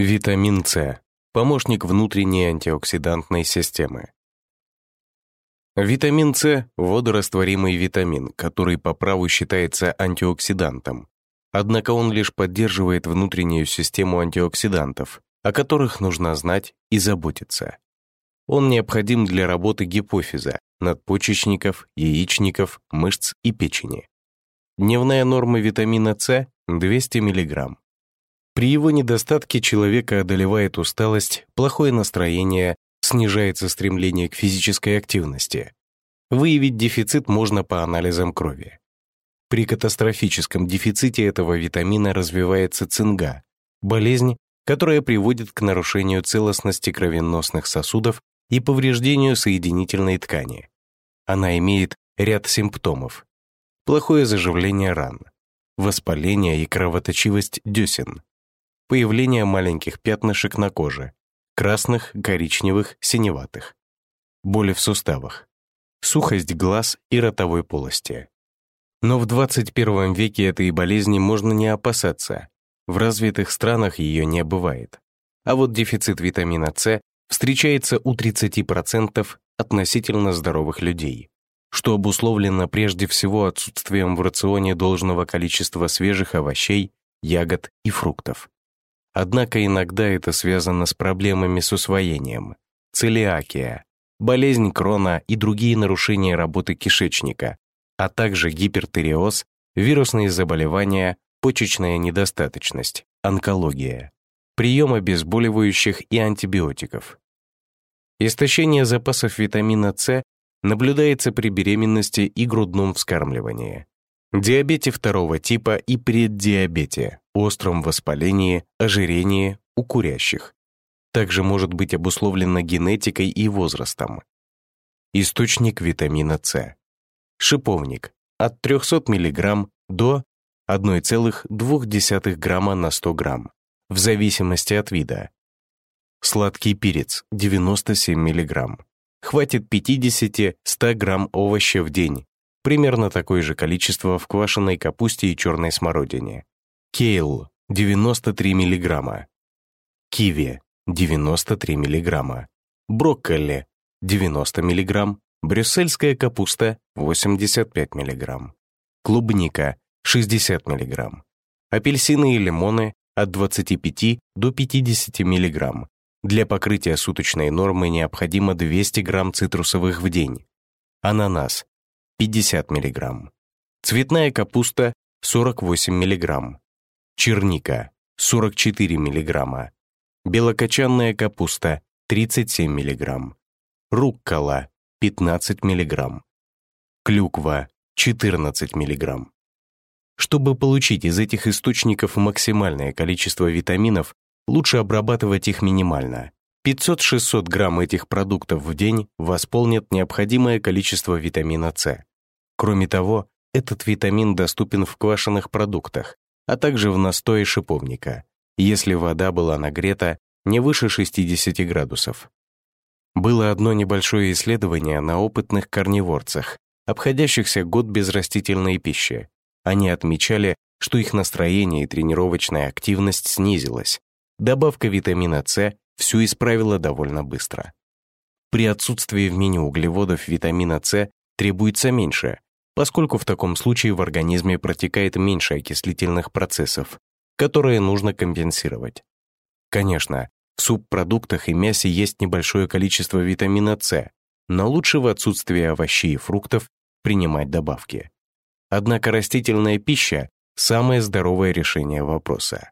Витамин С – помощник внутренней антиоксидантной системы. Витамин С – водорастворимый витамин, который по праву считается антиоксидантом. Однако он лишь поддерживает внутреннюю систему антиоксидантов, о которых нужно знать и заботиться. Он необходим для работы гипофиза, надпочечников, яичников, мышц и печени. Дневная норма витамина С – 200 мг. При его недостатке человека одолевает усталость, плохое настроение, снижается стремление к физической активности. Выявить дефицит можно по анализам крови. При катастрофическом дефиците этого витамина развивается цинга, болезнь, которая приводит к нарушению целостности кровеносных сосудов и повреждению соединительной ткани. Она имеет ряд симптомов. Плохое заживление ран, воспаление и кровоточивость десен, появление маленьких пятнышек на коже, красных, коричневых, синеватых, боли в суставах, сухость глаз и ротовой полости. Но в 21 веке этой болезни можно не опасаться. В развитых странах ее не бывает. А вот дефицит витамина С встречается у 30% относительно здоровых людей, что обусловлено прежде всего отсутствием в рационе должного количества свежих овощей, ягод и фруктов. Однако иногда это связано с проблемами с усвоением, целиакия, болезнь крона и другие нарушения работы кишечника, а также гипертериоз, вирусные заболевания, почечная недостаточность, онкология, прием обезболивающих и антибиотиков. Истощение запасов витамина С наблюдается при беременности и грудном вскармливании диабете второго типа и преддиабете, остром воспалении, ожирении у курящих. Также может быть обусловлено генетикой и возрастом. Источник витамина С. Шиповник от 300 мг до 1,2 грамма на 100 грамм, в зависимости от вида. Сладкий перец 97 мг. Хватит 50-100 грамм овоща в день примерно такое же количество в квашеной капусте и черной смородине. Кейл – 93 мг. Киви – 93 мг. Брокколи – 90 мг. Брюссельская капуста – 85 мг. Клубника – 60 мг. Апельсины и лимоны – от 25 до 50 мг. Для покрытия суточной нормы необходимо 200 грамм цитрусовых в день. Ананас 50 мг. Цветная капуста 48 мг. Черника 44 мг. Белокочанная капуста 37 мг. Руккола 15 мг. Клюква 14 мг. Чтобы получить из этих источников максимальное количество витаминов, лучше обрабатывать их минимально. 500-600 грамм этих продуктов в день восполнят необходимое количество витамина С. Кроме того, этот витамин доступен в квашеных продуктах, а также в настое шиповника, если вода была нагрета не выше 60 градусов. Было одно небольшое исследование на опытных корневорцах, обходящихся год без растительной пищи. Они отмечали, что их настроение и тренировочная активность снизилась. Добавка витамина С все исправила довольно быстро. При отсутствии в меню углеводов витамина С требуется меньше, поскольку в таком случае в организме протекает меньше окислительных процессов, которые нужно компенсировать. Конечно, в субпродуктах и мясе есть небольшое количество витамина С, но лучше в отсутствии овощей и фруктов принимать добавки. Однако растительная пища – самое здоровое решение вопроса.